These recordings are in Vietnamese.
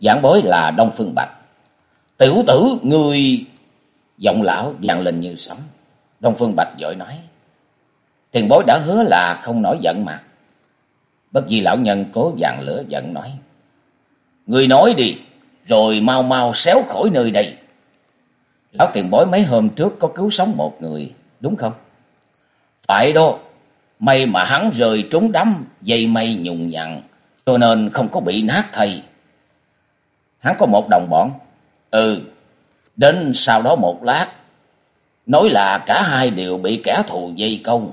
giảng bối là Đông Phương Bạch. Tiểu tử người... Giọng lão vàng lên như sấm. Đông Phương Bạch vội nói. Tiền bối đã hứa là không nổi giận mà. Bất di lão nhân cố vàng lửa giận nói. Người nói đi, rồi mau mau xéo khỏi nơi đây. Lão tiền bối mấy hôm trước có cứu sống một người, đúng không? Phải đó, may mà hắn rời trúng đắm, dây mây nhùng nhặn, cho nên không có bị nát thầy. Hắn có một đồng bọn. Ừ, đến sau đó một lát, nói là cả hai đều bị kẻ thù dây công.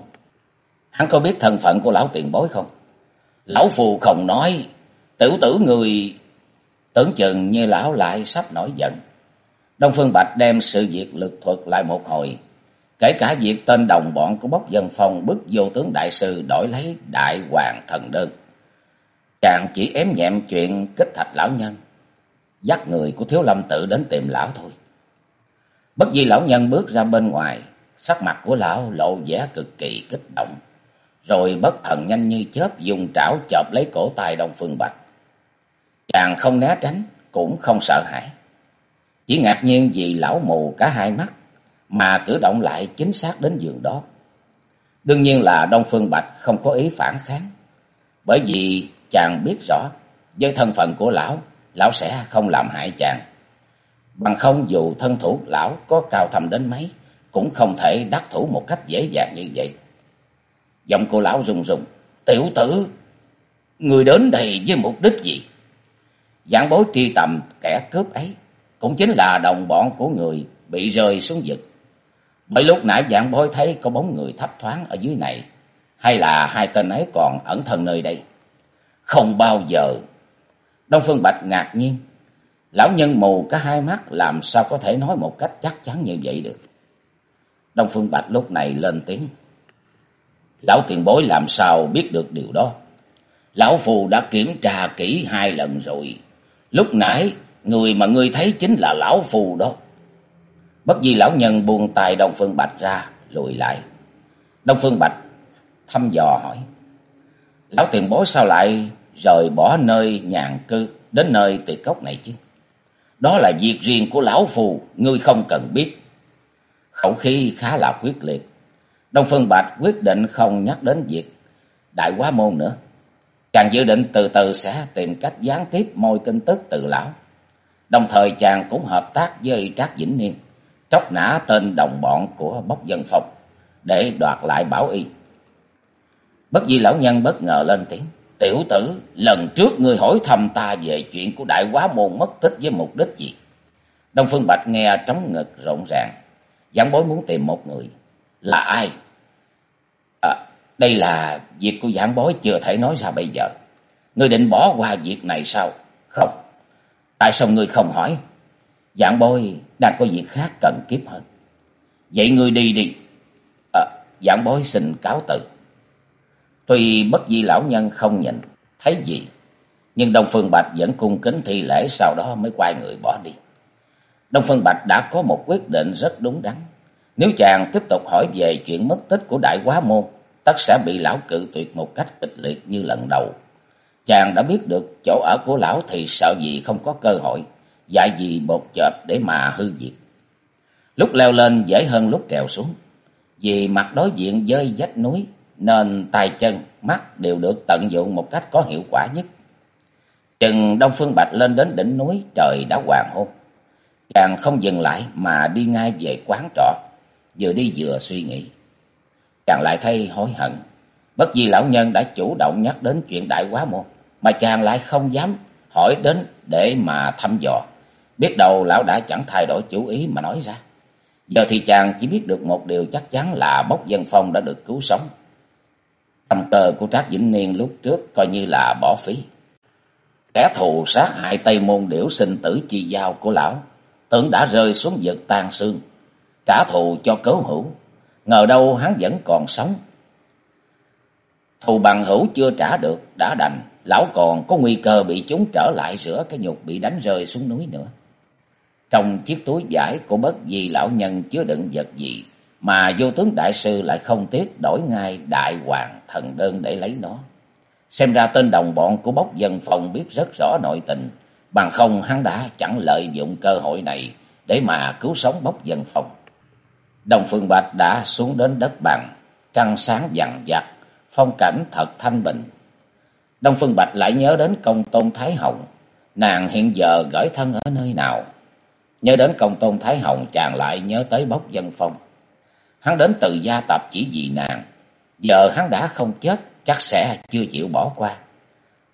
Hắn có biết thân phận của lão tiền bối không? Lão phù không nói, tiểu tử người tưởng chừng như lão lại sắp nổi giận. Đông Phương Bạch đem sự việc lực thuật lại một hồi, kể cả việc tên đồng bọn của bốc dân phong bức vô tướng đại sư đổi lấy đại hoàng thần đơn. Chàng chỉ ém nhẹm chuyện kích thạch lão nhân, dắt người của thiếu lâm tự đến tìm lão thôi. Bất di lão nhân bước ra bên ngoài, sắc mặt của lão lộ vẻ cực kỳ kích động. Rồi bất thần nhanh như chớp dùng trảo chộp lấy cổ tay Đông Phương Bạch. Chàng không né tránh, cũng không sợ hãi. Chỉ ngạc nhiên vì lão mù cả hai mắt, mà cử động lại chính xác đến giường đó. Đương nhiên là Đông Phương Bạch không có ý phản kháng. Bởi vì chàng biết rõ, với thân phận của lão, lão sẽ không làm hại chàng. Bằng không dù thân thủ lão có cao thầm đến mấy, cũng không thể đắc thủ một cách dễ dàng như vậy. Giọng cô lão rung rung, tiểu tử, người đến đây với mục đích gì? Giảng bối tri tầm kẻ cướp ấy, cũng chính là đồng bọn của người bị rơi xuống vực. Bởi lúc nãy giảng bối thấy có bóng người thấp thoáng ở dưới này, hay là hai tên ấy còn ẩn thân nơi đây? Không bao giờ Đông Phương Bạch ngạc nhiên. Lão nhân mù cả hai mắt làm sao có thể nói một cách chắc chắn như vậy được. Đông Phương Bạch lúc này lên tiếng. Lão tiền bối làm sao biết được điều đó. Lão Phù đã kiểm tra kỹ hai lần rồi. Lúc nãy người mà ngươi thấy chính là Lão Phù đó. Bất di lão nhân buông tay Đông Phương Bạch ra, lùi lại. Đông Phương Bạch thăm dò hỏi. Lão tiền bối sao lại rời bỏ nơi nhàn cư đến nơi tuyệt cốc này chứ. Đó là việc riêng của lão phù, ngươi không cần biết. Khẩu khí khá là quyết liệt. Đông Phương Bạch quyết định không nhắc đến việc đại quá môn nữa. Chàng dự định từ từ sẽ tìm cách gián tiếp môi tin tức từ lão. Đồng thời chàng cũng hợp tác với Trác Vĩnh Niên, tróc nã tên đồng bọn của bốc dân Phong để đoạt lại bảo y. Bất di lão nhân bất ngờ lên tiếng. Tiểu tử, lần trước ngươi hỏi thăm ta về chuyện của đại quá môn mất tích với mục đích gì? Đông Phương Bạch nghe trống ngực rộn ràng. Giảng bối muốn tìm một người. Là ai? À, đây là việc của giảng bối chưa thể nói ra bây giờ. Ngươi định bỏ qua việc này sao? Không. Tại sao ngươi không hỏi? Giảng bối đang có việc khác cần kiếp hơn. Vậy ngươi đi đi. À, giảng bối xin cáo từ. Tuy bất di lão nhân không nhìn, thấy gì, nhưng Đông Phương Bạch vẫn cung kính thi lễ sau đó mới quay người bỏ đi. Đông Phương Bạch đã có một quyết định rất đúng đắn. Nếu chàng tiếp tục hỏi về chuyện mất tích của Đại Quá Môn, tất sẽ bị lão cự tuyệt một cách kịch liệt như lần đầu. Chàng đã biết được chỗ ở của lão thì sợ gì không có cơ hội, dại gì bột chợp để mà hư diệt. Lúc leo lên dễ hơn lúc trèo xuống, vì mặt đối diện với vách núi nên tay chân, mắt đều được tận dụng một cách có hiệu quả nhất. Chừng Đông Phương Bạch lên đến đỉnh núi, trời đã hoàng hôn. Chàng không dừng lại mà đi ngay về quán trọ, vừa đi vừa suy nghĩ. Chàng lại thấy hối hận, bất di lão nhân đã chủ động nhắc đến chuyện đại quá môn, mà chàng lại không dám hỏi đến để mà thăm dò. Biết đâu lão đã chẳng thay đổi chủ ý mà nói ra. Giờ thì chàng chỉ biết được một điều chắc chắn là bốc dân phong đã được cứu sống. Tâm cơ của Trác Vĩnh Niên lúc trước coi như là bỏ phí. Kẻ thù sát hại Tây Môn Điểu sinh tử chi giao của lão, tưởng đã rơi xuống vực tan xương, trả thù cho cấu hữu. Ngờ đâu hắn vẫn còn sống. Thù bằng hữu chưa trả được, đã đành, lão còn có nguy cơ bị chúng trở lại rửa cái nhục bị đánh rơi xuống núi nữa. Trong chiếc túi vải của bất di lão nhân chứa đựng vật gì, mà vô tướng đại sư lại không tiếc đổi ngay đại hoàng thần đơn để lấy nó. Xem ra tên đồng bọn của bốc dân phòng biết rất rõ nội tình, bằng không hắn đã chẳng lợi dụng cơ hội này để mà cứu sống bốc dân phòng. Đồng Phương Bạch đã xuống đến đất bằng, trăng sáng vằn vặt, phong cảnh thật thanh bình. Đông Phương Bạch lại nhớ đến công tôn Thái Hồng, nàng hiện giờ gửi thân ở nơi nào. Nhớ đến công tôn Thái Hồng chàng lại nhớ tới bốc dân phong. Hắn đến từ gia tập chỉ vì nàng, giờ hắn đã không chết, chắc sẽ chưa chịu bỏ qua.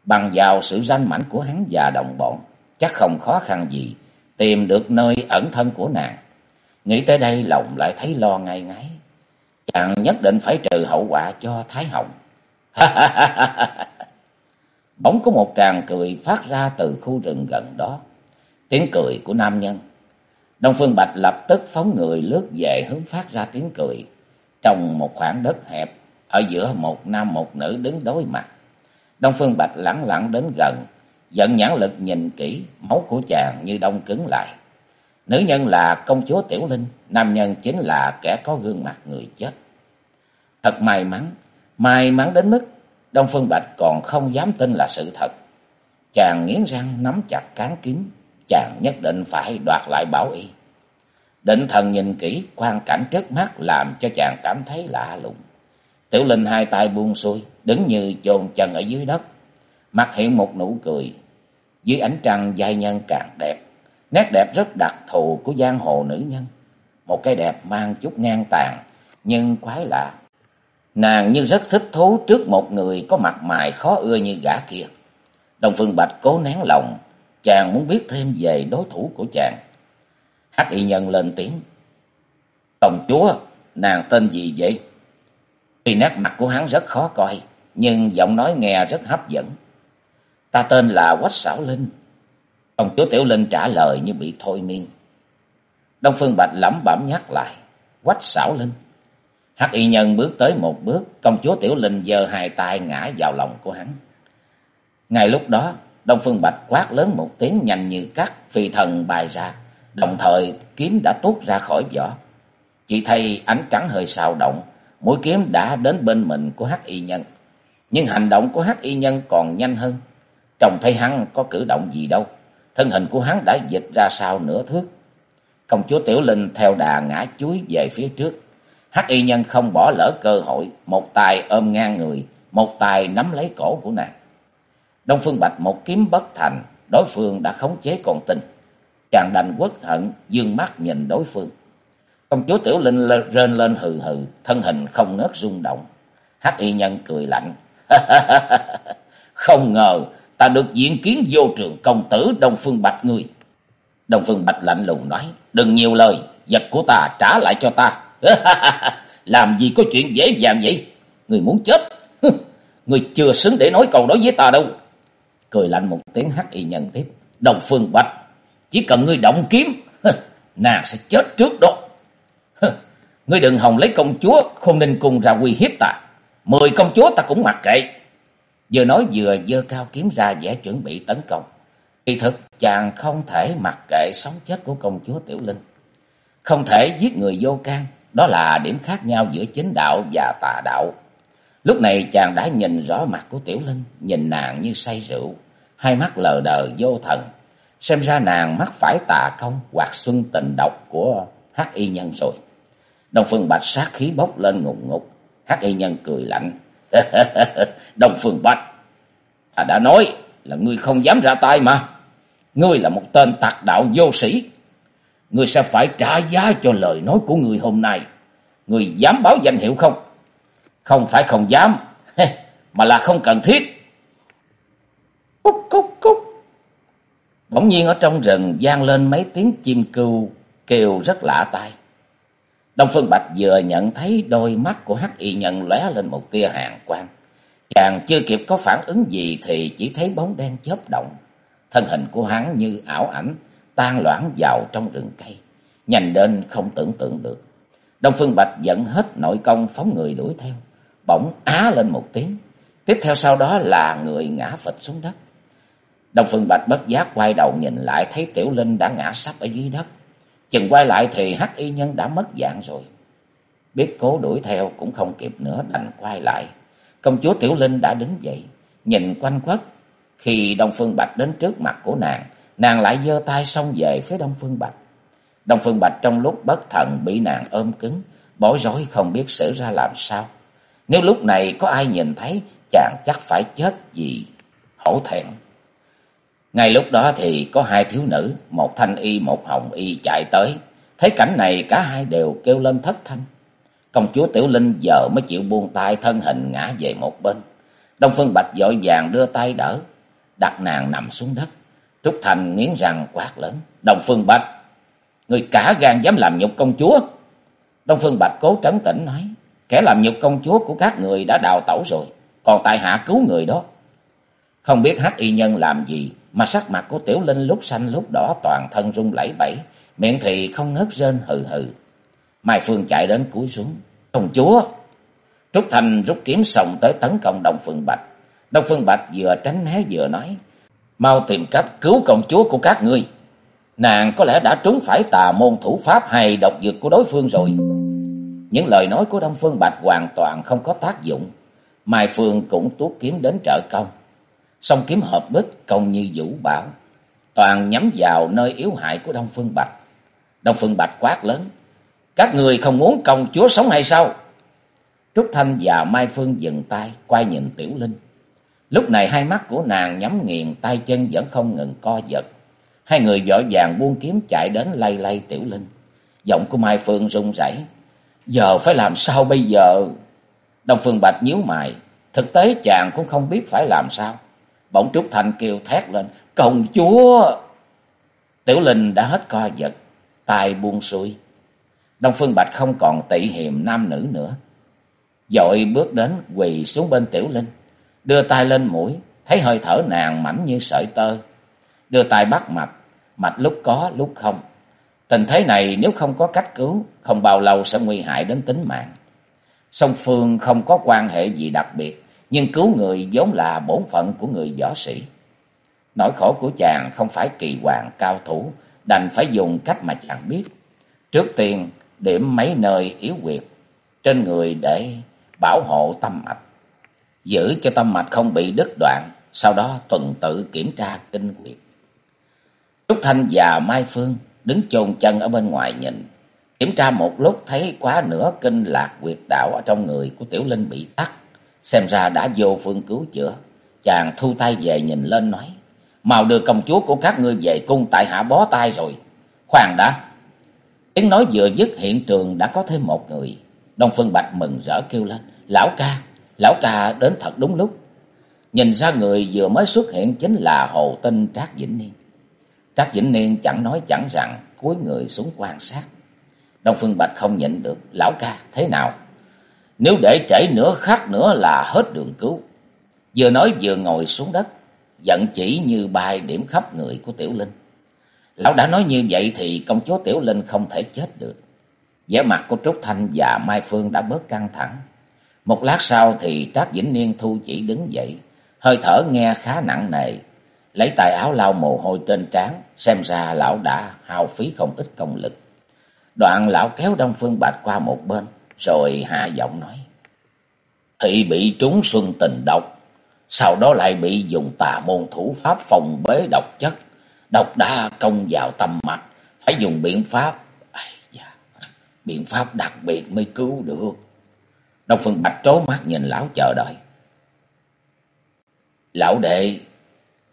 Bằng vào sự danh mảnh của hắn và đồng bọn, chắc không khó khăn gì tìm được nơi ẩn thân của nàng. Nghĩ tới đây lòng lại thấy lo ngay ngáy. Chàng nhất định phải trừ hậu quả cho Thái Hồng. Bỗng có một tràng cười phát ra từ khu rừng gần đó. Tiếng cười của nam nhân. Đông Phương Bạch lập tức phóng người lướt về hướng phát ra tiếng cười. Trong một khoảng đất hẹp, ở giữa một nam một nữ đứng đối mặt. Đông Phương Bạch lẳng lặng đến gần, giận nhãn lực nhìn kỹ, máu của chàng như đông cứng lại. Nữ nhân là công chúa Tiểu Linh, nam nhân chính là kẻ có gương mặt người chết. Thật may mắn, may mắn đến mức Đông Phương Bạch còn không dám tin là sự thật. Chàng nghiến răng nắm chặt cán kiếm, chàng nhất định phải đoạt lại bảo y. Định thần nhìn kỹ quan cảnh trước mắt làm cho chàng cảm thấy lạ lùng. Tiểu Linh hai tay buông xuôi, đứng như chôn chân ở dưới đất. Mặt hiện một nụ cười, dưới ánh trăng giai nhân càng đẹp. Nét đẹp rất đặc thù của giang hồ nữ nhân. Một cái đẹp mang chút ngang tàn, nhưng quái lạ. Nàng như rất thích thú trước một người có mặt mày khó ưa như gã kia. Đồng Phương Bạch cố nén lòng, chàng muốn biết thêm về đối thủ của chàng. Hắc y nhân lên tiếng. Công chúa, nàng tên gì vậy? Tuy nét mặt của hắn rất khó coi, nhưng giọng nói nghe rất hấp dẫn. Ta tên là Quách Sảo Linh. Công chúa Tiểu Linh trả lời như bị thôi miên. Đông Phương Bạch lẩm bẩm nhắc lại. Quách Sảo Linh. Hắc y nhân bước tới một bước, công chúa Tiểu Linh giơ hai tay ngã vào lòng của hắn. Ngay lúc đó, Đông Phương Bạch quát lớn một tiếng nhanh như cắt, phi thần bài ra, đồng thời kiếm đã tuốt ra khỏi vỏ. Chỉ thấy ánh trắng hơi xào động, mũi kiếm đã đến bên mình của Hắc y nhân. Nhưng hành động của Hắc y nhân còn nhanh hơn. Trông thấy hắn có cử động gì đâu, thân hình của hắn đã dịch ra sau nửa thước. Công chúa Tiểu Linh theo đà ngã chuối về phía trước. Hắc y nhân không bỏ lỡ cơ hội, một tay ôm ngang người, một tay nắm lấy cổ của nàng. Đông Phương Bạch một kiếm bất thành, đối phương đã khống chế con tinh. Chàng đành quất hận, dương mắt nhìn đối phương. Công chúa Tiểu Linh rên lên hừ hừ, thân hình không ngớt rung động. Hắc y nhân cười lạnh. không ngờ ta được diện kiến vô trường công tử Đông Phương Bạch ngươi. Đông Phương Bạch lạnh lùng nói, đừng nhiều lời, vật của ta trả lại cho ta. Làm gì có chuyện dễ dàng vậy? Người muốn chết. Người chưa xứng để nói câu đó với ta đâu. Cười lạnh một tiếng hắc y nhân tiếp. Đồng Phương Bạch, chỉ cần ngươi động kiếm, nàng sẽ chết trước đó. Ngươi đừng hòng lấy công chúa không nên cùng ra uy hiếp ta. Mười công chúa ta cũng mặc kệ. Vừa nói vừa dơ cao kiếm ra vẻ chuẩn bị tấn công. Kỳ thực chàng không thể mặc kệ sống chết của công chúa Tiểu Linh. Không thể giết người vô can. Đó là điểm khác nhau giữa chính đạo và tà đạo. Lúc này chàng đã nhìn rõ mặt của Tiểu Linh. Nhìn nàng như say rượu. Hai mắt lờ đờ vô thần. Xem ra nàng mắc phải tà công hoặc xuân tình độc của hắc y nhân rồi. Đông Phương Bạch sát khí bốc lên ngục ngục. Hắc y nhân cười lạnh. Đông Phương Bạch, ta đã nói là ngươi không dám ra tay mà. Ngươi là một tên tạc đạo vô sĩ. Ngươi sẽ phải trả giá cho lời nói của ngươi hôm nay. Ngươi dám báo danh hiệu không? Không phải không dám, mà là không cần thiết. Cúc cúc cúc. Bỗng nhiên ở trong rừng vang lên mấy tiếng chim cưu kêu rất lạ tai. Đông Phương Bạch vừa nhận thấy đôi mắt của hắc y nhân lóe lên một tia hàn quang. Chàng chưa kịp có phản ứng gì thì chỉ thấy bóng đen chớp động. thân hình của hắn như ảo ảnh, tan loãng vào trong rừng cây, nhanh đến không tưởng tượng được. Đông Phương Bạch dẫn hết nội công phóng người đuổi theo, bỗng á lên một tiếng. Tiếp theo sau đó là người ngã phịch xuống đất. Đông Phương Bạch bất giác quay đầu nhìn lại thấy Tiểu Linh đã ngã sắp ở dưới đất. Chừng quay lại thì hắc y nhân đã mất dạng rồi. Biết cố đuổi theo cũng không kịp nữa đành quay lại. Công chúa Tiểu Linh đã đứng dậy, nhìn quanh quất. Khi Đông Phương Bạch đến trước mặt của nàng, nàng lại giơ tay xông về phía Đông Phương Bạch. Đông Phương Bạch trong lúc bất thần bị nàng ôm cứng, bối rối không biết xử ra làm sao. Nếu lúc này có ai nhìn thấy, chàng chắc phải chết vì hổ thẹn. Ngay lúc đó thì có hai thiếu nữ, một thanh y, một hồng y chạy tới. Thấy cảnh này cả hai đều kêu lên thất thanh. Công chúa Tiểu Linh giờ mới chịu buông tay thân hình ngã về một bên. Đông Phương Bạch dội vàng đưa tay đỡ, đặt nàng nằm xuống đất. Trúc Thành nghiến răng quát lớn. Đông Phương Bạch, người cả gan dám làm nhục công chúa. Đông Phương Bạch cố trấn tĩnh nói. Kẻ làm nhục công chúa của các người đã đào tẩu rồi. Còn tại hạ cứu người đó. Không biết hắc y nhân làm gì mà sắc mặt của Tiểu Linh lúc xanh lúc đỏ toàn thân rung lẩy bẩy, miệng thì không ngớt rên hừ hừ. Mai Phương chạy đến cúi xuống. Công chúa! Trúc Thành rút kiếm sòng tới tấn công Đông Phương Bạch. Đông Phương Bạch vừa tránh né vừa nói. Mau tìm cách cứu công chúa của các ngươi. Nàng có lẽ đã trúng phải tà môn thủ pháp hay độc dược của đối phương rồi. Những lời nói của Đông Phương Bạch hoàn toàn không có tác dụng. Mai Phương cũng tuốt kiếm đến trợ công. Song kiếm hợp bích công như vũ bảo. Toàn nhắm vào nơi yếu hại của Đông Phương Bạch. Đông Phương Bạch quát lớn. Các người không muốn công chúa sống hay sao? Trúc Thanh và Mai Phương dừng tay, quay nhìn Tiểu Linh. Lúc này hai mắt của nàng nhắm nghiền, tay chân vẫn không ngừng co giật. Hai người vội vàng buông kiếm chạy đến lay lay Tiểu Linh. Giọng của Mai Phương run rẩy. Giờ phải làm sao bây giờ? Đông Phương Bạch nhíu mày. Thực tế chàng cũng không biết phải làm sao. Bỗng Trúc thành kêu thét lên. Công chúa! Tiểu Linh đã hết co giật. tay buông xuôi. Đông Phương Bạch không còn tị hiềm nam nữ nữa. Dội bước đến quỳ xuống bên Tiểu Linh. Đưa tay lên mũi. Thấy hơi thở nàng mảnh như sợi tơ. Đưa tay bắt mạch. Mạch lúc có lúc không. Tình thế này nếu không có cách cứu. Không bao lâu sẽ nguy hại đến tính mạng. Song Phương không có quan hệ gì đặc biệt. Nhưng cứu người vốn là bổn phận của người võ sĩ. Nỗi khổ của chàng không phải kỳ hoàng cao thủ. Đành phải dùng cách mà chàng biết. Trước tiên điểm mấy nơi yếu quyệt trên người để bảo hộ tâm mạch, giữ cho tâm mạch không bị đứt đoạn, sau đó tuần tự kiểm tra kinh quyệt. Trúc Thanh và Mai Phương đứng chôn chân ở bên ngoài nhìn, kiểm tra một lúc thấy quá nửa kinh lạc quyệt đạo ở trong người của Tiểu Linh bị tắt, xem ra đã vô phương cứu chữa. Chàng thu tay về nhìn lên nói, mau đưa công chúa của các ngươi về cung tại hạ bó tay rồi. Khoan đã, Tiếng nói vừa dứt hiện trường đã có thêm một người. Đông Phương Bạch mừng rỡ kêu lên. Lão ca, lão ca đến thật đúng lúc. Nhìn ra người vừa mới xuất hiện chính là Hồ Tinh Trác Vĩnh Niên. Trác Vĩnh Niên chẳng nói chẳng rằng, cúi người xuống quan sát. Đông Phương Bạch không nhịn được. Lão ca, thế nào? Nếu để trễ nữa khắc nữa là hết đường cứu. Vừa nói vừa ngồi xuống đất, giận chỉ như bài điểm khắp người của Tiểu Linh. Lão đã nói như vậy thì công chúa Tiểu Linh không thể chết được. vẻ mặt của Trúc Thanh và Mai Phương đã bớt căng thẳng. Một lát sau thì Trác Vĩnh Niên thu chỉ đứng dậy, hơi thở nghe khá nặng nề. Lấy tài áo lau mồ hôi trên trán, xem ra lão đã hao phí không ít công lực. Đoạn lão kéo Đông Phương Bạch qua một bên, rồi hạ giọng nói. Thị bị trúng xuân tình độc, sau đó lại bị dùng tà môn thủ pháp phòng bế độc chất Độc đã công vào tâm mạch, phải dùng biện pháp. Ây da, biện pháp đặc biệt mới cứu được. Đông Phương Bạch trố mắt nhìn lão chờ đợi. Lão đệ,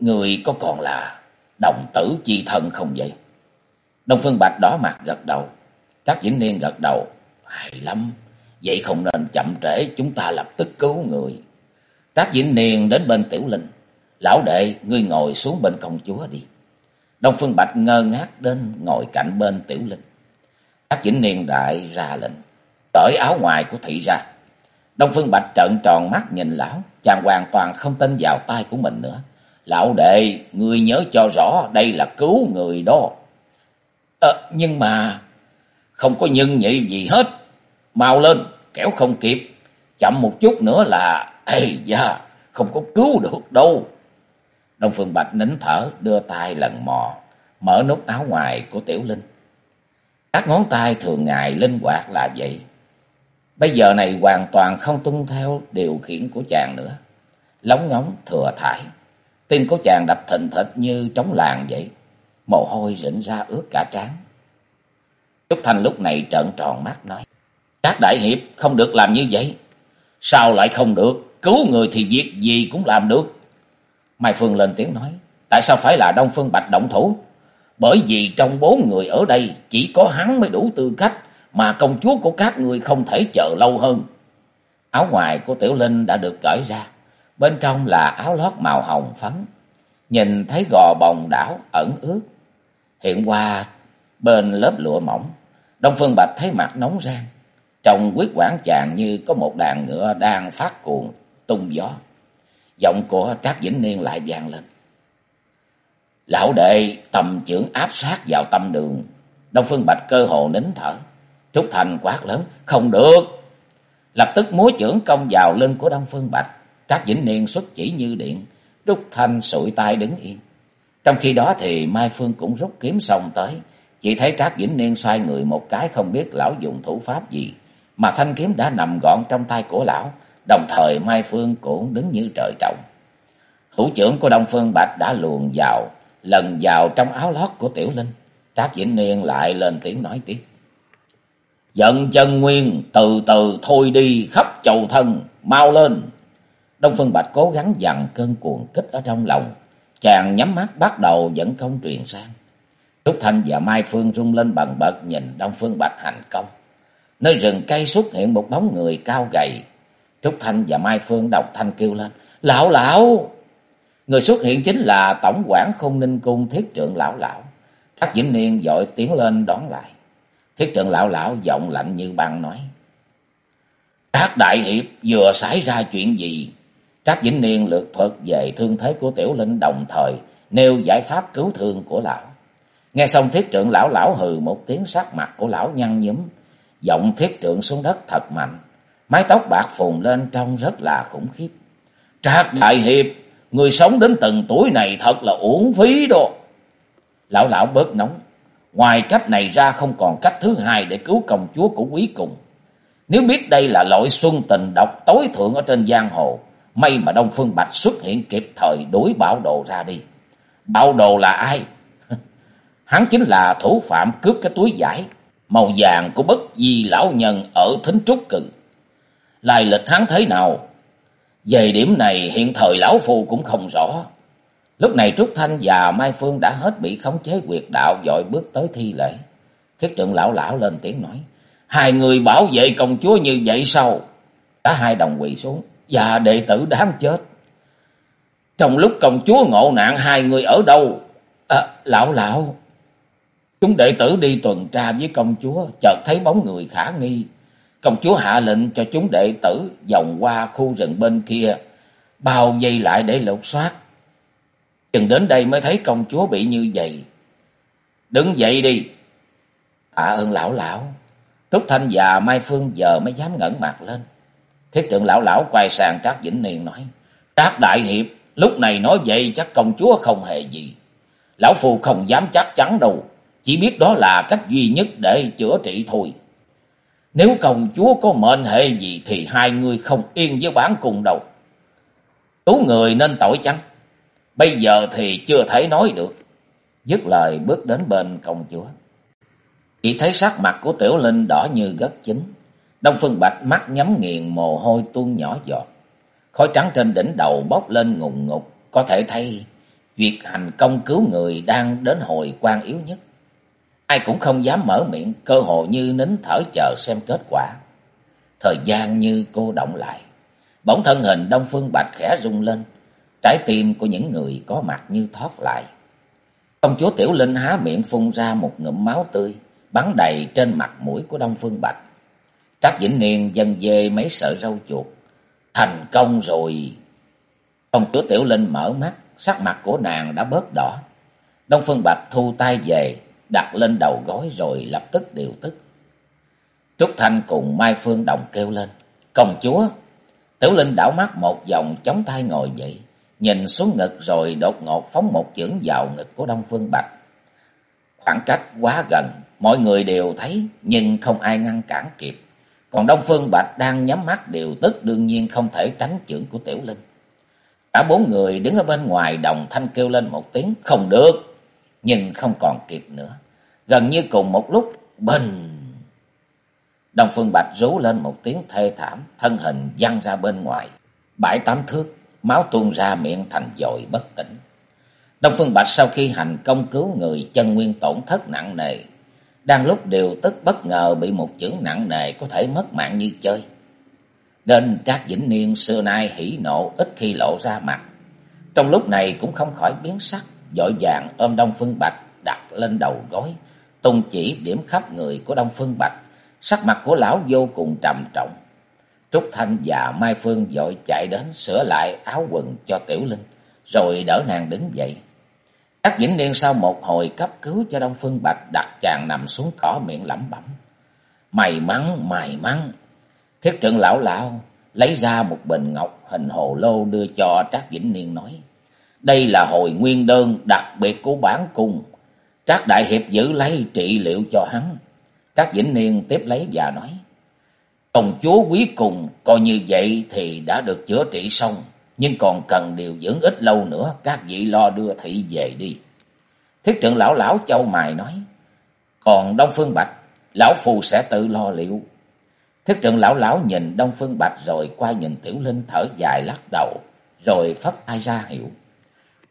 người có còn là đồng tử chi thân không vậy? Đông Phương Bạch đỏ mặt gật đầu. Trác Vĩnh Niên gật đầu. Hay lắm, vậy không nên chậm trễ, chúng ta lập tức cứu người. Trác Vĩnh Niên đến bên Tiểu Linh. Lão đệ, ngươi ngồi xuống bên công chúa đi. Đông Phương Bạch ngơ ngác đến ngồi cạnh bên Tiểu Linh. Trác Vĩnh Niên đại ra lệnh, cởi áo ngoài của thị ra. Đông Phương Bạch trợn tròn mắt nhìn lão, chàng hoàn toàn không tin vào tay của mình nữa. Lão đệ, ngươi nhớ cho rõ đây là cứu người đó. Ờ, nhưng mà... Không có nhân nhị gì hết. Mau lên, kéo không kịp. Chậm một chút nữa là... ê da, không có cứu được đâu. Đông Phương Bạch nín thở, đưa tay lần mò, mở nút áo ngoài của Tiểu Linh. Các ngón tay thường ngày linh hoạt là vậy. Bây giờ này hoàn toàn không tuân theo điều khiển của chàng nữa. Lóng ngóng thừa thải. Tim của chàng đập thình thịch như trống làng vậy. Mồ hôi rịn ra ướt cả trán. Trúc Thanh lúc này trợn tròn mắt nói. Các đại hiệp không được làm như vậy. Sao lại không được? Cứu người thì việc gì cũng làm được. Mai Phương lên tiếng nói. Tại sao phải là Đông Phương Bạch động thủ? Bởi vì trong bốn người ở đây chỉ có hắn mới đủ tư cách mà công chúa của các người không thể chờ lâu hơn. Áo ngoài của Tiểu Linh đã được cởi ra. Bên trong là áo lót màu hồng phấn. Nhìn thấy gò bồng đảo ẩn ướt. Hiện qua bên lớp lụa mỏng. Đông Phương Bạch thấy mặt nóng rang. Trong quyết quản chàng như có một đàn ngựa đang phát cuồng, tung gió. Giọng của Trác Vĩnh Niên lại vang lên. Lão đệ, tầm trưởng áp sát vào tâm đường. Đông Phương Bạch cơ hồ nín thở. Trúc Thành quát lớn. Không được. Lập tức múa trưởng công vào lưng của Đông Phương Bạch. Trác Vĩnh Niên xuất chỉ như điện. Trúc Thanh sụi tay đứng yên. Trong khi đó thì Mai Phương cũng rút kiếm xong tới. Chỉ thấy Trác Vĩnh Niên xoay người một cái không biết lão dùng thủ pháp gì. Mà thanh kiếm đã nằm gọn trong tay của lão. Đồng thời Mai Phương cũng đứng như trời trọng. Thủ trưởng của Đông Phương Bạch đã luồn vào, lần vào trong áo lót của Tiểu Linh. Trác Vĩnh Niên lại lên tiếng nói tiếp. Giận chân nguyên, từ từ thôi đi khắp chầu thân, mau lên. Đông Phương Bạch cố gắng dằn cơn cuồng kích ở trong lòng. Chàng nhắm mắt bắt đầu dẫn công truyền sang. Trúc Thanh và Mai Phương rung lên bằng bật nhìn Đông Phương Bạch hành công. Nơi rừng cây xuất hiện một bóng người cao gầy. Trúc Thanh và Mai Phương đọc thanh kêu lên. Lão lão! Người xuất hiện chính là Tổng quản không ninh cung thiết trượng lão lão. Trác Vĩnh Niên dội tiến lên đón lại. Thiết trượng lão lão giọng lạnh như băng nói. Trác Đại Hiệp vừa xảy ra chuyện gì? Trác Vĩnh Niên lược thuật về thương thế của Tiểu Linh đồng thời nêu giải pháp cứu thương của lão. Nghe xong thiết trượng lão lão hừ một tiếng sắc mặt của lão nhăn nhúm, giọng thiết trượng xuống đất thật mạnh, mái tóc bạc phùng lên trông rất là khủng khiếp. Trác Đại Hiệp, người sống đến từng tuổi này thật là uổng phí đó. Lão lão bớt nóng, ngoài cách này ra không còn cách thứ hai để cứu công chúa của quý cùng. Nếu biết đây là loại xuân tình độc tối thượng ở trên giang hồ, may mà Đông Phương Bạch xuất hiện kịp thời đuổi bảo đồ ra đi. Bảo đồ là ai? Hắn chính là thủ phạm cướp cái túi giải màu vàng của bất di lão nhân ở thính trúc cự. Lai lịch hắn thế nào? Về điểm này hiện thời lão phu cũng không rõ. Lúc này Trúc Thanh và Mai Phương đã hết bị khống chế quyệt đạo dội bước tới thi lễ. Thiết trưởng lão lão lên tiếng nói. Hai người bảo vệ công chúa như vậy sao? Cả hai đồng quỳ xuống. Và đệ tử đáng chết. Trong lúc công chúa ngộ nạn hai người ở đâu? À, lão lão. Chúng đệ tử đi tuần tra với công chúa, chợt thấy bóng người khả nghi. Công chúa hạ lệnh cho chúng đệ tử vòng qua khu rừng bên kia, bao dây lại để lục soát. Chừng đến đây mới thấy công chúa bị như vậy. Đứng dậy đi. Tạ ơn lão lão. Trúc Thanh và Mai Phương giờ mới dám ngẩng mặt lên. Thiết trưởng lão lão quay sang Trác Vĩnh Niên nói. Trác Đại Hiệp, lúc này nói vậy chắc công chúa không hề gì. Lão Phu không dám chắc chắn đâu. Chỉ biết đó là cách duy nhất để chữa trị thôi. Nếu công chúa có mệnh hệ gì thì hai người không yên với bản cùng đâu. Tú người nên tội chăng? Bây giờ thì chưa thể nói được. Dứt lời bước đến bên công chúa. Chỉ thấy sắc mặt của Tiểu Linh đỏ như gất chín. Đông Phương Bạch mắt nhắm nghiền, mồ hôi tuôn nhỏ giọt. Khói trắng trên đỉnh đầu bốc lên ngùng ngục. Có thể thấy việc hành công cứu người đang đến hồi quan yếu nhất. Ai cũng không dám mở miệng, cơ hội như nín thở chờ xem kết quả. Thời gian như cô động lại. Bỗng thân hình Đông Phương Bạch khẽ rung lên. Trái tim của những người có mặt như thoát lại. Công chúa Tiểu Linh há miệng phun ra một ngụm máu tươi, bắn đầy trên mặt mũi của Đông Phương Bạch. Trác Vĩnh Niên dần dê mấy sợi râu chuột. Thành công rồi. Công chúa Tiểu Linh mở mắt, sắc mặt của nàng đã bớt đỏ. Đông Phương Bạch thu tay về, đặt lên đầu gối rồi lập tức điều tức. Trúc Thanh cùng Mai Phương Đồng kêu lên. Công chúa! Tiểu Linh đảo mắt một vòng chống tay ngồi dậy, nhìn xuống ngực rồi đột ngột phóng một chưởng vào ngực của Đông Phương Bạch. Khoảng cách quá gần, mọi người đều thấy nhưng không ai ngăn cản kịp. Còn Đông Phương Bạch đang nhắm mắt điều tức đương nhiên không thể tránh chưởng của Tiểu Linh. Cả bốn người đứng ở bên ngoài đồng thanh kêu lên một tiếng không được, nhưng không còn kịp nữa. Gần như cùng một lúc, bình Đông Phương Bạch rú lên một tiếng thê thảm, thân hình văng ra bên ngoài. Bãi tám thước, máu tuôn ra miệng thành dội bất tỉnh. Đông Phương Bạch sau khi hành công cứu người chân nguyên tổn thất nặng nề. Đang lúc điều tức bất ngờ bị một chưởng nặng nề có thể mất mạng như chơi. Nên các vĩnh niên xưa nay hỉ nộ ít khi lộ ra mặt. Trong lúc này cũng không khỏi biến sắc, dội vàng ôm Đông Phương Bạch đặt lên đầu gối, tung chỉ điểm khắp người của Đông Phương Bạch Sắc mặt của lão vô cùng trầm trọng. Trúc Thanh và Mai Phương dội chạy đến sửa lại áo quần cho Tiểu Linh, rồi đỡ nàng đứng dậy. Các Vĩnh Niên sau một hồi cấp cứu cho Đông Phương Bạch đặt chàng nằm xuống cỏ miệng lẩm bẩm. May mắn, may mắn. Thiết trưởng lão lão lấy ra một bình ngọc hình hồ lô đưa cho Trác Vĩnh Niên nói. Đây là hồi nguyên đơn đặc biệt của bản cung. các Đại Hiệp giữ lấy trị liệu cho hắn. Các Vĩnh Niên tiếp lấy và nói. Công chúa quý cùng, coi như vậy thì đã được chữa trị xong. Nhưng còn cần điều dưỡng ít lâu nữa. Các vị lo đưa thị về đi. Thiết trưởng lão lão châu mài nói. Còn Đông Phương Bạch. Lão Phù sẽ tự lo liệu. Thiết trưởng lão lão nhìn Đông Phương Bạch rồi qua nhìn Tiểu Linh thở dài lắc đầu. Rồi phất tay ra hiệu.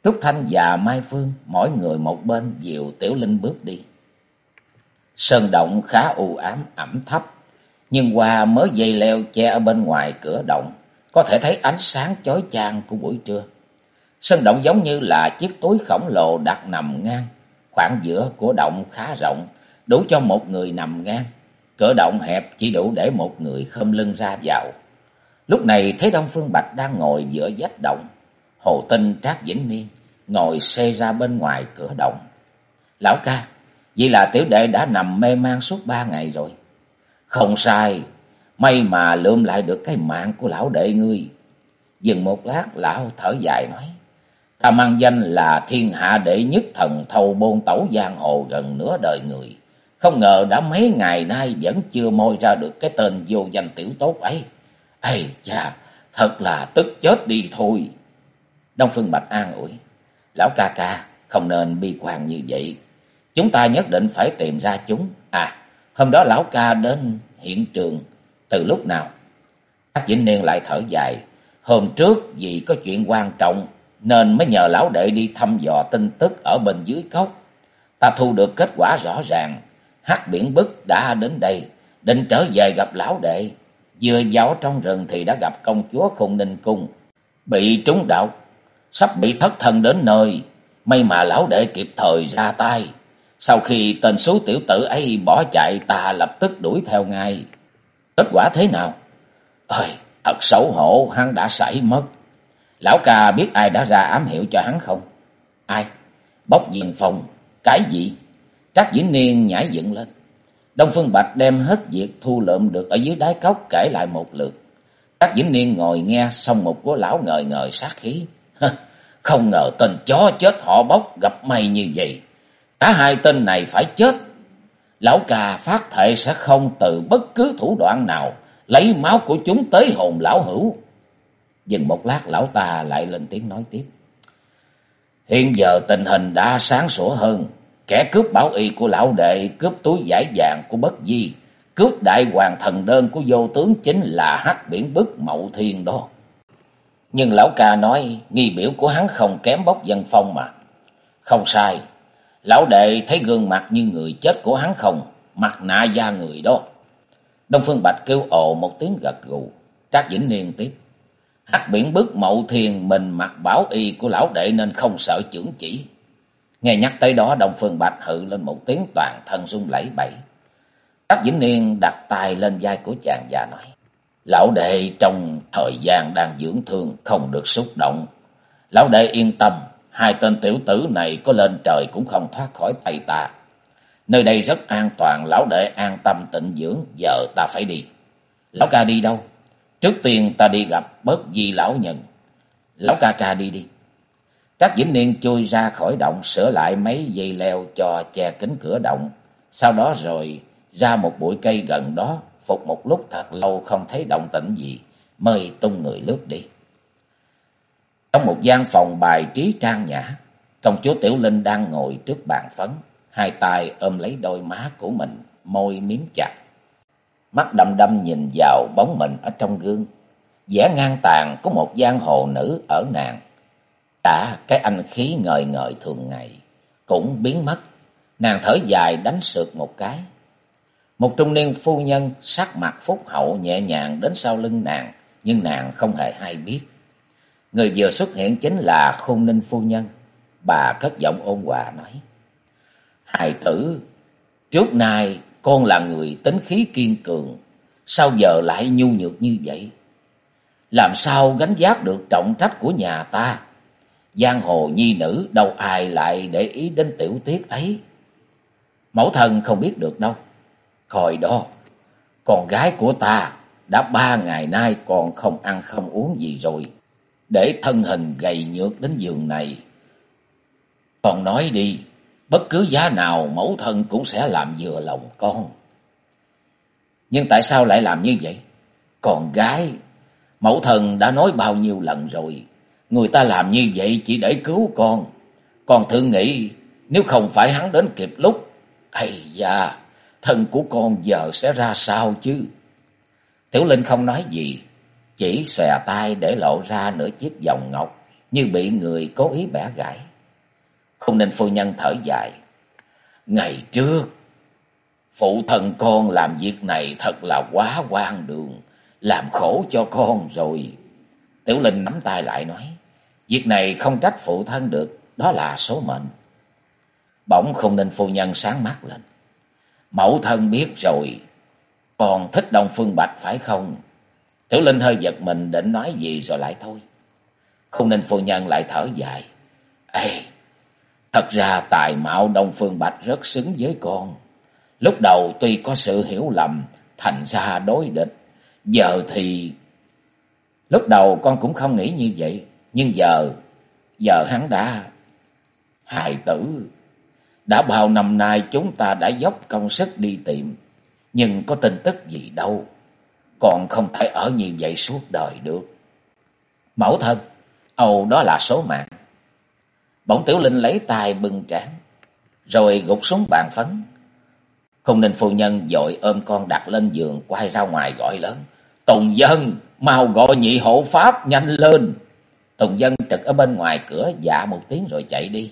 Trúc Thanh và Mai Phương mỗi người một bên dìu Tiểu Linh bước đi. Sơn động khá u ám, ẩm thấp, nhưng qua mớ dây leo che ở bên ngoài cửa động, có thể thấy ánh sáng chói chang của buổi trưa. Sơn động giống như là chiếc túi khổng lồ đặt nằm ngang, khoảng giữa của động khá rộng, đủ cho một người nằm ngang. Cửa động hẹp chỉ đủ để một người khom lưng ra vào. Lúc này thấy Đông Phương Bạch đang ngồi giữa vách động. Hồ Tinh Trác Vĩnh Niên ngồi xê ra bên ngoài cửa động. Lão ca, vậy là tiểu đệ đã nằm mê man suốt ba ngày rồi. Không sai, may mà lượm lại được cái mạng của lão đệ ngươi. Dừng một lát, lão thở dài nói. Ta mang danh là thiên hạ đệ nhất thần thâu bôn tẩu giang hồ gần nửa đời người. Không ngờ đã mấy ngày nay vẫn chưa môi ra được cái tên vô danh tiểu tốt ấy. Ây cha, thật là tức chết đi thôi. Đông Phương Bạch an ủi. Lão ca ca, không nên bi quan như vậy. Chúng ta nhất định phải tìm ra chúng. À, hôm đó lão ca đến hiện trường từ lúc nào? Các Vĩnh Niên lại thở dài. Hôm trước vì có chuyện quan trọng nên mới nhờ lão đệ đi thăm dò tin tức ở bên dưới cốc. Ta thu được kết quả rõ ràng. hắc biển bức đã đến đây, định trở về gặp lão đệ. Vừa vào trong rừng thì đã gặp công chúa Khung Ninh Cung. Bị trúng đạo, sắp bị thất thần đến nơi. May mà lão đệ kịp thời ra tay. Sau khi tên số tiểu tử ấy bỏ chạy ta lập tức đuổi theo ngay. Kết quả thế nào? Ơi, thật xấu hổ, hắn đã xảy mất. Lão ca biết ai đã ra ám hiệu cho hắn không? Ai? Bốc diền phòng. Cái gì? Trác diễn Niên nhảy dựng lên. Đông Phương Bạch đem hết việc thu lượm được ở dưới đáy cốc kể lại một lượt. Trác diễn Niên ngồi nghe xong một của lão ngời ngời sát khí. Không ngờ tên chó chết họ bốc gặp may như vậy. Cả hai tên này phải chết. Lão cà phát thệ sẽ không từ bất cứ thủ đoạn nào lấy máu của chúng tới hồn lão hữu. Dừng một lát lão ta lại lên tiếng nói tiếp. Hiện giờ tình hình đã sáng sủa hơn. Kẻ cướp bảo y của lão đệ, cướp túi giải vàng của bất di, cướp đại hoàng thần đơn của vô tướng chính là hắc biển bức mậu thiên đó. Nhưng lão ca nói nghi biểu của hắn không kém bốc dân phong mà. Không sai, Lão đệ thấy gương mặt như người chết của hắn không? Mặt nạ da người đó. Đông Phương Bạch kêu ồ một tiếng gật gù. Trác Vĩnh Niên tiếp. Hắc biển bức mậu thiền mình mặc bảo y của lão đệ nên không sợ trưởng chỉ. Nghe nhắc tới đó Đông Phương Bạch hự lên một tiếng toàn thân run lẩy bẩy. Trác Vĩnh Niên đặt tay lên vai của chàng già nói. Lão đệ trong thời gian đang dưỡng thương không được xúc động. Lão đệ yên tâm, hai tên tiểu tử này có lên trời cũng không thoát khỏi tay ta. Nơi đây rất an toàn, lão đệ an tâm tịnh dưỡng, giờ ta phải đi. Lão ca đi đâu? Trước tiên ta đi gặp bớt di lão nhân. Lão ca ca đi đi. Các vĩnh niên chui ra khỏi động, sửa lại mấy dây leo cho che kính cửa động. Sau đó rồi ra một bụi cây gần đó, phục một lúc thật lâu không thấy động tĩnh gì, mời tung người lướt đi. Trong một gian phòng bài trí trang nhã, công chúa Tiểu Linh đang ngồi trước bàn phấn, hai tay ôm lấy đôi má của mình, môi miếm chặt. Mắt đăm đăm nhìn vào bóng mình ở trong gương, vẻ ngang tàn có một giang hồ nữ ở nàng. đã cái anh khí ngời ngời thường ngày cũng biến mất, nàng thở dài đánh sượt một cái. Một trung niên phu nhân sắc mặt phúc hậu nhẹ nhàng đến sau lưng nàng, nhưng nàng không hề hay biết. Người vừa xuất hiện chính là khôn ninh phu nhân. Bà cất giọng ôn hòa nói. Hài tử, trước nay con là người tính khí kiên cường, sao giờ lại nhu nhược như vậy? Làm sao gánh giác được trọng trách của nhà ta? Giang hồ nhi nữ đâu ai lại để ý đến tiểu tiết ấy. Mẫu thân không biết được đâu. Coi đó, con gái của ta đã ba ngày nay còn không ăn không uống gì rồi để thân hình gầy nhược đến giường này. Còn nói đi, bất cứ giá nào mẫu thân cũng sẽ làm vừa lòng con. Nhưng tại sao lại làm như vậy? Còn gái, mẫu thân đã nói bao nhiêu lần rồi, người ta làm như vậy chỉ để cứu con. Con thử nghĩ, nếu không phải hắn đến kịp lúc, ây da, thân của con giờ sẽ ra sao chứ? Tiểu Linh không nói gì, chỉ xòe tay để lộ ra nửa chiếc vòng ngọc như bị người cố ý bẻ gãy. Không nên phu nhân thở dài. Ngày trước, phụ thần con làm việc này thật là quá quan đường, làm khổ cho con rồi. Tiểu Linh nắm tay lại nói, việc này không trách phụ thân được, đó là số mệnh. Bỗng không nên phu nhân sáng mắt lên. Mẫu thân biết rồi, còn thích Đông Phương Bạch phải không? Tiểu Linh hơi giật mình định nói gì rồi lại thôi. Không nên phu nhân lại thở dài. Ê, thật ra tài mạo Đông Phương Bạch rất xứng với con. Lúc đầu tuy có sự hiểu lầm, thành ra đối địch. Giờ thì... Lúc đầu con cũng không nghĩ như vậy. Nhưng giờ, giờ hắn đã... Hài tử, đã bao năm nay chúng ta đã dốc công sức đi tìm. Nhưng có tin tức gì đâu còn không thể ở như vậy suốt đời được. Mẫu thân, âu đó là số mạng. Bỗng Tiểu Linh lấy tay bưng trán, rồi gục xuống bàn phấn. Không nên phu nhân dội ôm con đặt lên giường quay ra ngoài gọi lớn. Tùng dân, mau gọi nhị hộ pháp nhanh lên. Tùng dân trực ở bên ngoài cửa dạ một tiếng rồi chạy đi.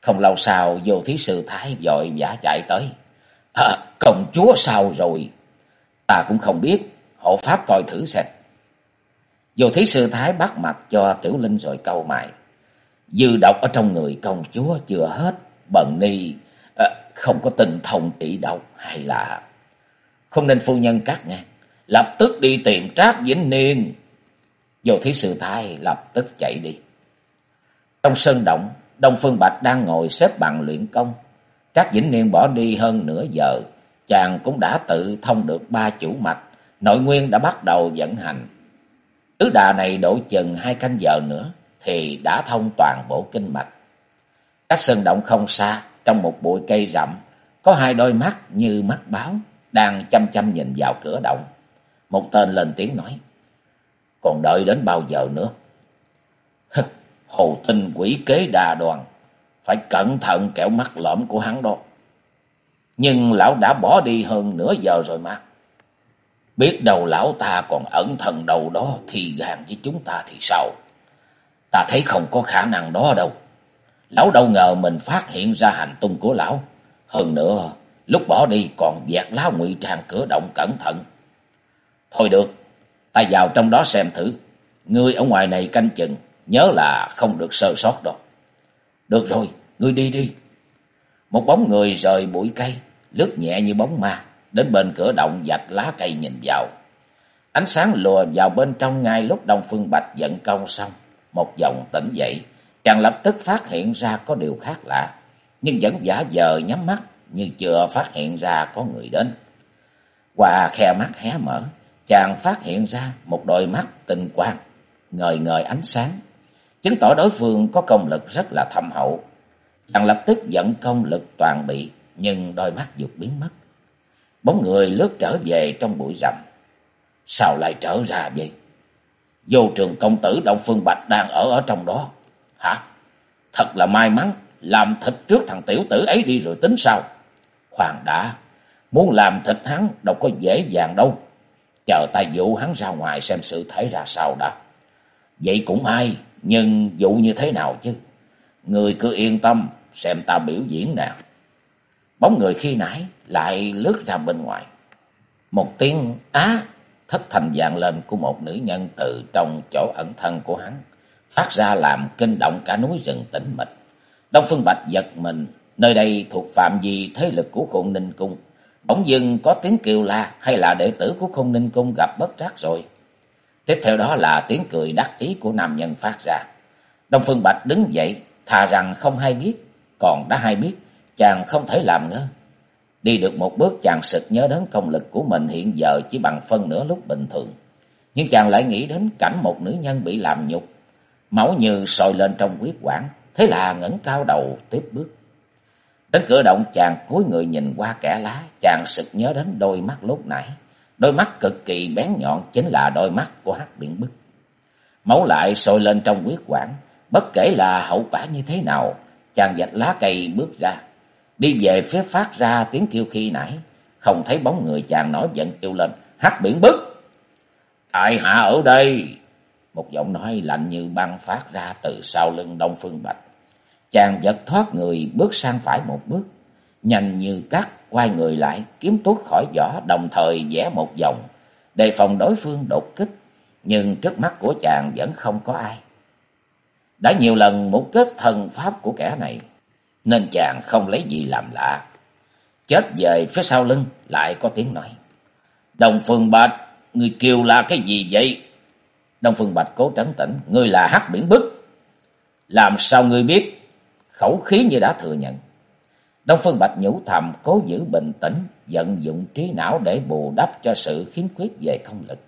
Không lâu sau vô thí sư thái dội giả chạy tới. À, công chúa sao rồi? Ta cũng không biết, hộ pháp coi thử xem. Vô thí sư thái bắt mặt cho tiểu linh rồi câu mày. Dư độc ở trong người công chúa chưa hết. Bần ni à, không có tình thông trị độc hay là... Không nên phu nhân cắt ngang. Lập tức đi tìm Trác Vĩnh Niên. Vô thí sư thái lập tức chạy đi. Trong sân động, Đông Phương Bạch đang ngồi xếp bằng luyện công. Trác Vĩnh Niên bỏ đi hơn nửa giờ. Chàng cũng đã tự thông được ba chủ mạch nội nguyên đã bắt đầu vận hành. Tứ đà này độ chừng hai canh giờ nữa thì đã thông toàn bộ kinh mạch. Cách sân động không xa, trong một bụi cây rậm, có hai đôi mắt như mắt báo đang chăm chăm nhìn vào cửa động. Một tên lên tiếng nói, còn đợi đến bao giờ nữa? Hồ tinh quỷ kế đà đoàn, phải cẩn thận kẻo mắt lõm của hắn đó. Nhưng lão đã bỏ đi hơn nửa giờ rồi mà. Biết đầu lão ta còn ẩn thần đầu đó thì gàn với chúng ta thì sao? Ta thấy không có khả năng đó đâu. Lão đâu ngờ mình phát hiện ra hành tung của lão. Hơn nữa, lúc bỏ đi còn vẹt lá ngụy trang cửa động cẩn thận. Thôi được, ta vào trong đó xem thử. Ngươi ở ngoài này canh chừng, nhớ là không được sơ sót đâu. Được rồi, ngươi đi đi. Một bóng người rời bụi cây, lướt nhẹ như bóng ma, đến bên cửa động dạch lá cây nhìn vào. Ánh sáng lùa vào bên trong ngay lúc Đông Phương Bạch dẫn công xong, một dòng tỉnh dậy, Chàng lập tức phát hiện ra có điều khác lạ, nhưng vẫn giả vờ nhắm mắt như chưa phát hiện ra có người đến. Qua khe mắt hé mở, chàng phát hiện ra một đôi mắt tinh quang, ngời ngời ánh sáng, chứng tỏ đối phương có công lực rất là thâm hậu. Chàng lập tức dẫn công lực toàn bị, nhưng đôi mắt dục biến mất. Bóng người lướt trở về trong bụi rậm. Sao lại trở ra vậy? Vô trường công tử Đông Phương Bạch đang ở ở trong đó. Hả? Thật là may mắn, làm thịt trước thằng tiểu tử ấy đi rồi tính sao? Khoan đã, muốn làm thịt hắn đâu có dễ dàng đâu. Chờ ta dụ hắn ra ngoài xem sự thấy ra sao đã. Vậy cũng hay, nhưng dụ như thế nào chứ? Người cứ yên tâm, xem ta biểu diễn nào Bóng người khi nãy lại lướt ra bên ngoài. Một tiếng á thất thành dạng lên của một nữ nhân từ trong chỗ ẩn thân của hắn, phát ra làm kinh động cả núi rừng tĩnh mịch. Đông Phương Bạch giật mình, nơi đây thuộc phạm vi thế lực của khôn ninh cung. Bỗng dưng có tiếng kêu la hay là đệ tử của khôn ninh cung gặp bất trắc rồi. Tiếp theo đó là tiếng cười đắc ý của nam nhân phát ra. Đông Phương Bạch đứng dậy, thà rằng không hay biết, còn đã hay biết, chàng không thể làm ngơ. Đi được một bước chàng sực nhớ đến công lực của mình hiện giờ chỉ bằng phân nửa lúc bình thường. Nhưng chàng lại nghĩ đến cảnh một nữ nhân bị làm nhục. Máu như sôi lên trong huyết quản, thế là ngẩng cao đầu tiếp bước. Đến cửa động chàng cúi người nhìn qua kẻ lá, chàng sực nhớ đến đôi mắt lúc nãy. Đôi mắt cực kỳ bén nhọn chính là đôi mắt của hắc biển bức. Máu lại sôi lên trong huyết quản, bất kể là hậu quả như thế nào, chàng dạch lá cây bước ra. Đi về phía phát ra tiếng kêu khi nãy, không thấy bóng người chàng nổi giận kêu lên, hắc biển bức. Tại hạ ở đây. Một giọng nói lạnh như băng phát ra từ sau lưng Đông Phương Bạch. Chàng giật thoát người bước sang phải một bước, nhanh như cắt quay người lại, kiếm tuốt khỏi vỏ đồng thời vẽ một vòng, đề phòng đối phương đột kích, nhưng trước mắt của chàng vẫn không có ai. Đã nhiều lần mục kết thần pháp của kẻ này, nên chàng không lấy gì làm lạ. Chết về phía sau lưng lại có tiếng nói. Đồng Phương Bạch, người kêu là cái gì vậy? Đông Phương Bạch cố trấn tĩnh, ngươi là hắc biển bức. Làm sao ngươi biết? Khẩu khí như đã thừa nhận. Đông Phương Bạch nhủ thầm cố giữ bình tĩnh, vận dụng trí não để bù đắp cho sự khiếm khuyết về công lực.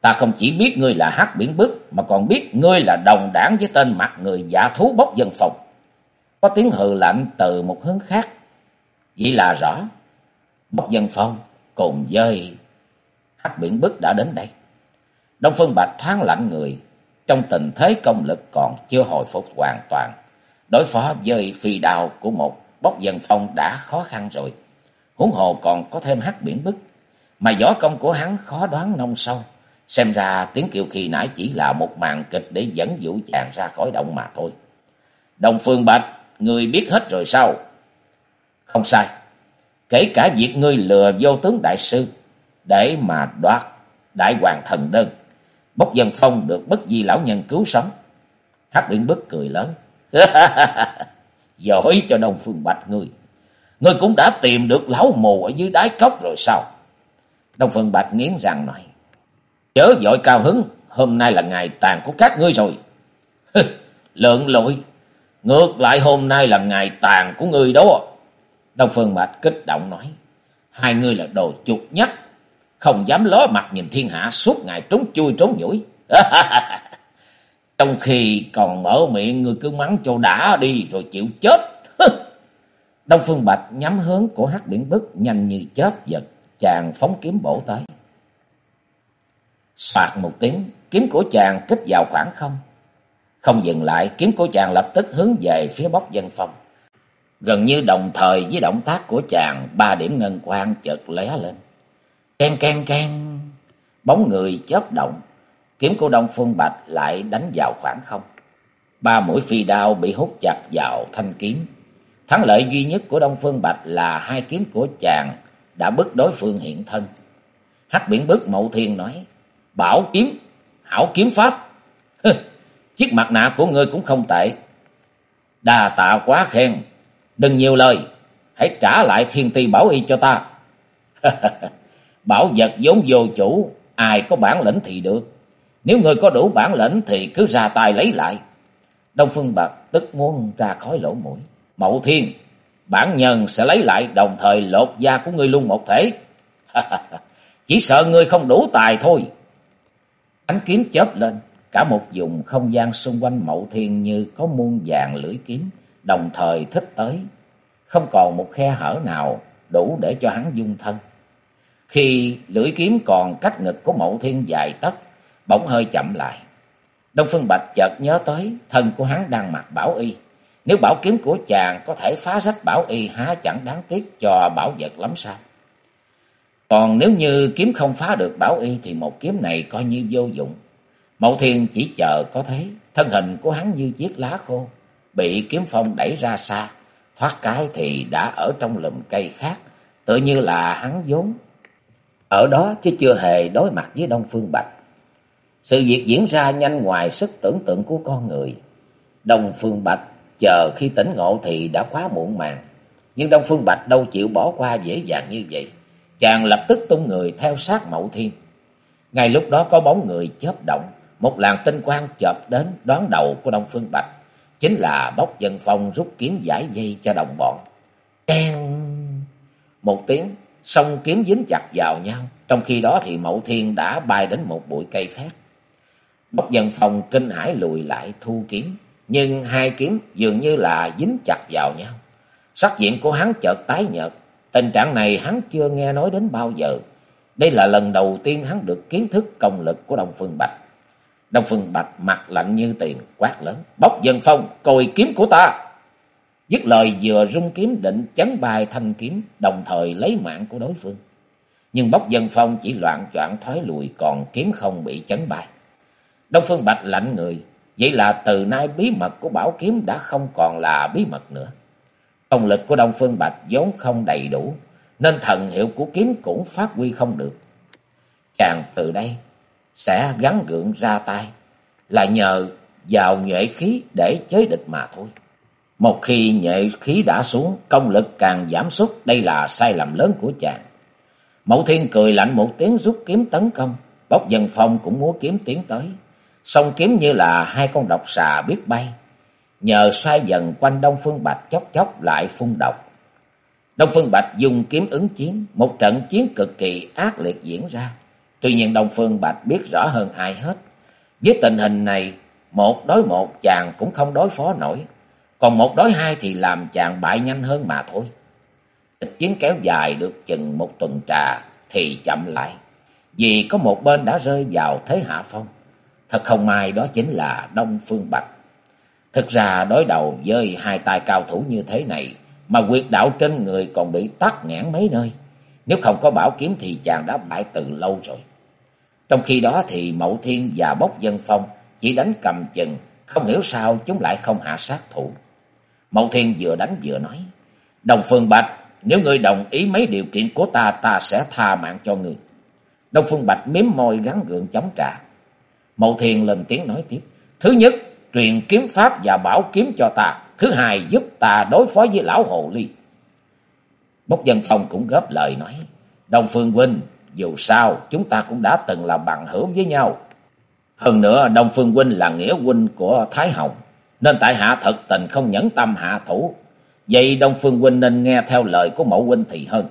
Ta không chỉ biết ngươi là hắc biển bức, mà còn biết ngươi là đồng đảng với tên mặt người giả thú bốc dân phòng. Có tiếng hừ lạnh từ một hướng khác. Vậy là rõ, bốc dân phong cùng với hắc biển bức đã đến đây. Đông Phương Bạch thoáng lạnh người, trong tình thế công lực còn chưa hồi phục hoàn toàn. Đối phó với phi đào của một bốc dân phong đã khó khăn rồi. Huống hồ còn có thêm hắc biển bức, mà võ công của hắn khó đoán nông sâu. Xem ra tiếng kêu khi nãy chỉ là một màn kịch để dẫn dụ chàng ra khỏi động mà thôi. Đông Phương Bạch, người biết hết rồi sao? Không sai. Kể cả việc ngươi lừa vô tướng đại sư để mà đoạt đại hoàng thần đơn. Bốc dân phong được bất di lão nhân cứu sống. Hát biển bức cười lớn. Giỏi cho Đông Phương Bạch ngươi. Ngươi cũng đã tìm được lão mù ở dưới đáy cốc rồi sao? Đông Phương Bạch nghiến răng nói. Chớ dội cao hứng, hôm nay là ngày tàn của các ngươi rồi. lợn lội, ngược lại hôm nay là ngày tàn của ngươi đó. Đông Phương Bạch kích động nói. Hai ngươi là đồ chuột nhất, không dám ló mặt nhìn thiên hạ suốt ngày trốn chui trốn nhủi. Trong khi còn mở miệng ngươi cứ mắng cho đã đi rồi chịu chết. Đông Phương Bạch nhắm hướng của hắc biển bức nhanh như chớp giật, chàng phóng kiếm bổ tới. Soạt một tiếng, kiếm của chàng kích vào khoảng không. Không dừng lại, kiếm của chàng lập tức hướng về phía bóc dân phòng Gần như đồng thời với động tác của chàng, ba điểm ngân quang chợt lóe lên. Ken ken ken, bóng người chớp động, kiếm của Đông Phương Bạch lại đánh vào khoảng không. Ba mũi phi đao bị hút chặt vào thanh kiếm. Thắng lợi duy nhất của Đông Phương Bạch là hai kiếm của chàng đã bức đối phương hiện thân. Hắc biển bức mậu thiên nói, bảo kiếm, hảo kiếm pháp. Chiếc mặt nạ của ngươi cũng không tệ. Đà tạ quá khen, đừng nhiều lời, hãy trả lại thiên ti bảo y cho ta. bảo vật vốn vô chủ, ai có bản lĩnh thì được. Nếu người có đủ bản lĩnh thì cứ ra tay lấy lại. Đông Phương bạc tức muốn ra khói lỗ mũi. Mậu Thiên, bản nhân sẽ lấy lại đồng thời lột da của ngươi luôn một thể. Chỉ sợ ngươi không đủ tài thôi. Ánh kiếm chớp lên, cả một vùng không gian xung quanh Mậu Thiên như có muôn vàng lưỡi kiếm, đồng thời thích tới. Không còn một khe hở nào đủ để cho hắn dung thân. Khi lưỡi kiếm còn cách ngực của Mậu Thiên dài tấc, bỗng hơi chậm lại. Đông Phương Bạch chợt nhớ tới thân của hắn đang mặc bảo y. Nếu bảo kiếm của chàng có thể phá rách bảo y há chẳng đáng tiếc cho bảo vật lắm sao? Còn nếu như kiếm không phá được bảo y thì một kiếm này coi như vô dụng. Mậu Thiên chỉ chờ có thế, thân hình của hắn như chiếc lá khô, bị kiếm phong đẩy ra xa, thoát cái thì đã ở trong lùm cây khác, tự như là hắn vốn. Ở đó chứ chưa hề đối mặt với Đông Phương Bạch. Sự việc diễn ra nhanh ngoài sức tưởng tượng của con người. Đông Phương Bạch chờ khi tỉnh ngộ thì đã quá muộn màng. Nhưng Đông Phương Bạch đâu chịu bỏ qua dễ dàng như vậy. Chàng lập tức tung người theo sát Mậu Thiên. Ngay lúc đó có bóng người chớp động. Một làn tinh quang chợp đến đón đầu của Đông Phương Bạch. Chính là bốc dân phong rút kiếm giải dây cho đồng bọn. Đen! Một tiếng, song kiếm dính chặt vào nhau. Trong khi đó thì Mậu Thiên đã bay đến một bụi cây khác. Bốc dân phong kinh hãi lùi lại thu kiếm. Nhưng hai kiếm dường như là dính chặt vào nhau. Sắc diện của hắn chợt tái nhợt. Tình trạng này hắn chưa nghe nói đến bao giờ. Đây là lần đầu tiên hắn được kiến thức công lực của Đông Phương Bạch. Đông Phương Bạch mặt lạnh như tiền, quát lớn. Bốc dân phong, coi kiếm của ta. Dứt lời vừa rung kiếm định chấn bài thanh kiếm, đồng thời lấy mạng của đối phương. Nhưng bốc dân phong chỉ loạn choạng thoái lùi, còn kiếm không bị chấn bài. Đông Phương Bạch lạnh người, vậy là từ nay bí mật của bảo kiếm đã không còn là bí mật nữa. Công lực của Đông Phương Bạch vốn không đầy đủ, nên thần hiệu của kiếm cũng phát huy không được. Chàng từ đây sẽ gắn gượng ra tay, là nhờ vào nhuệ khí để chế địch mà thôi. Một khi nhuệ khí đã xuống, công lực càng giảm sút, đây là sai lầm lớn của chàng. Mẫu Thiên cười lạnh một tiếng rút kiếm tấn công, Bốc Dân Phong cũng múa kiếm tiến tới. Song kiếm như là hai con độc xà biết bay, nhờ xoay dần quanh Đông Phương Bạch chốc chốc lại phun độc. Đông Phương Bạch dùng kiếm ứng chiến, một trận chiến cực kỳ ác liệt diễn ra. Tuy nhiên Đông Phương Bạch biết rõ hơn ai hết. Với tình hình này, một đối một chàng cũng không đối phó nổi. Còn một đối hai thì làm chàng bại nhanh hơn mà thôi. Kịch chiến kéo dài được chừng một tuần trà thì chậm lại. Vì có một bên đã rơi vào thế hạ phong. Thật không may đó chính là Đông Phương Bạch. Thực ra đối đầu với hai tay cao thủ như thế này mà quyệt đạo trên người còn bị tắt nghẽn mấy nơi. Nếu không có bảo kiếm thì chàng đã bại từ lâu rồi. Trong khi đó thì Mậu Thiên và Bốc Dân Phong chỉ đánh cầm chừng, không hiểu sao chúng lại không hạ sát thủ. Mậu Thiên vừa đánh vừa nói, Đồng Phương Bạch, nếu ngươi đồng ý mấy điều kiện của ta, ta sẽ tha mạng cho ngươi. Đông Phương Bạch miếm môi gắn gượng chống trả. Mậu Thiên lên tiếng nói tiếp, Thứ nhất, truyền kiếm pháp và bảo kiếm cho ta. Thứ hai, giúp ta đối phó với lão hồ ly. Bốc Dân Phong cũng góp lời nói, Đông Phương Huynh, dù sao, chúng ta cũng đã từng là bằng hữu với nhau. Hơn nữa, Đông Phương Huynh là nghĩa huynh của Thái Hồng, nên tại hạ thật tình không nhẫn tâm hạ thủ. Vậy Đông Phương Huynh nên nghe theo lời của mẫu huynh thì hơn.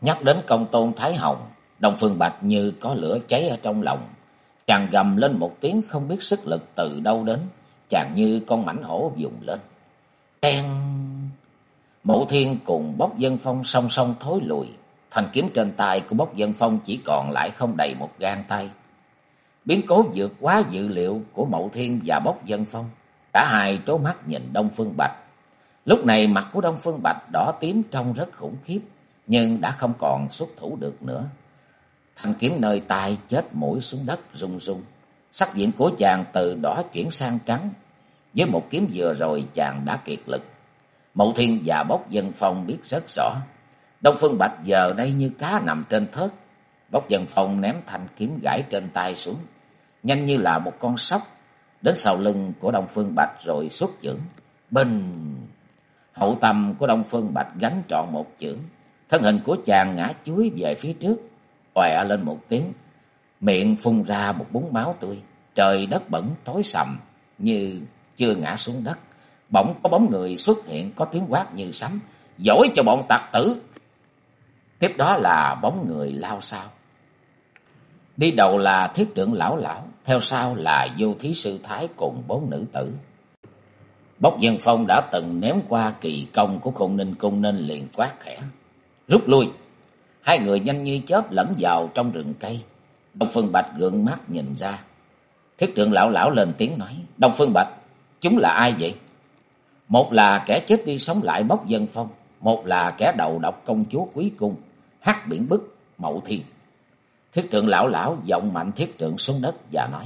Nhắc đến công tôn Thái Hồng, Đông Phương Bạch như có lửa cháy ở trong lòng. Chàng gầm lên một tiếng không biết sức lực từ đâu đến. Chàng như con mảnh hổ dùng lên. Đen! Mộ thiên cùng bốc dân phong song song thối lùi. Thanh kiếm trên tay của bốc dân phong chỉ còn lại không đầy một gan tay. Biến cố vượt quá dự liệu của Mậu Thiên và bốc dân phong. Cả hai trố mắt nhìn Đông Phương Bạch. Lúc này mặt của Đông Phương Bạch đỏ tím trông rất khủng khiếp, nhưng đã không còn xuất thủ được nữa. Thanh kiếm nơi tay chết mũi xuống đất rung rung. Sắc diện của chàng từ đỏ chuyển sang trắng. Với một kiếm vừa rồi, chàng đã kiệt lực. Mậu Thiên và Bốc Dân Phong biết rất rõ. Đông Phương Bạch giờ đây như cá nằm trên thớt. Bốc Dân Phong ném thanh kiếm gãy trên tay xuống. Nhanh như là một con sóc. Đến sau lưng của Đông Phương Bạch rồi xuất chưởng. Bình! Hậu tâm của Đông Phương Bạch gánh trọn một chưởng. Thân hình của chàng ngã chuối về phía trước. Òe lên một tiếng. Miệng phun ra một búng máu tươi. Trời đất bẩn tối sầm, như chưa ngã xuống đất. Bỗng có bóng người xuất hiện, có tiếng quát như sấm. Dỗi cho bọn tặc tử. Tiếp đó là bóng người lao sao. Đi đầu là thiết trưởng lão lão. Theo sau là vô thí sư thái cùng bốn nữ tử. Bốc dân phong đã từng ném qua kỳ công của khôn ninh cung nên liền quát khẽ. Rút lui. Hai người nhanh như chớp lẫn vào trong rừng cây. Đông Phương Bạch gượng mắt nhìn ra. Thiết trưởng lão lão lên tiếng nói. Đông Phương Bạch, chúng là ai vậy? Một là kẻ chết đi sống lại bốc dân phong. Một là kẻ đầu độc công chúa quý cung. Hát biển bức, mậu thiên. Thiết trưởng lão lão giọng mạnh thiết trưởng xuống đất và nói.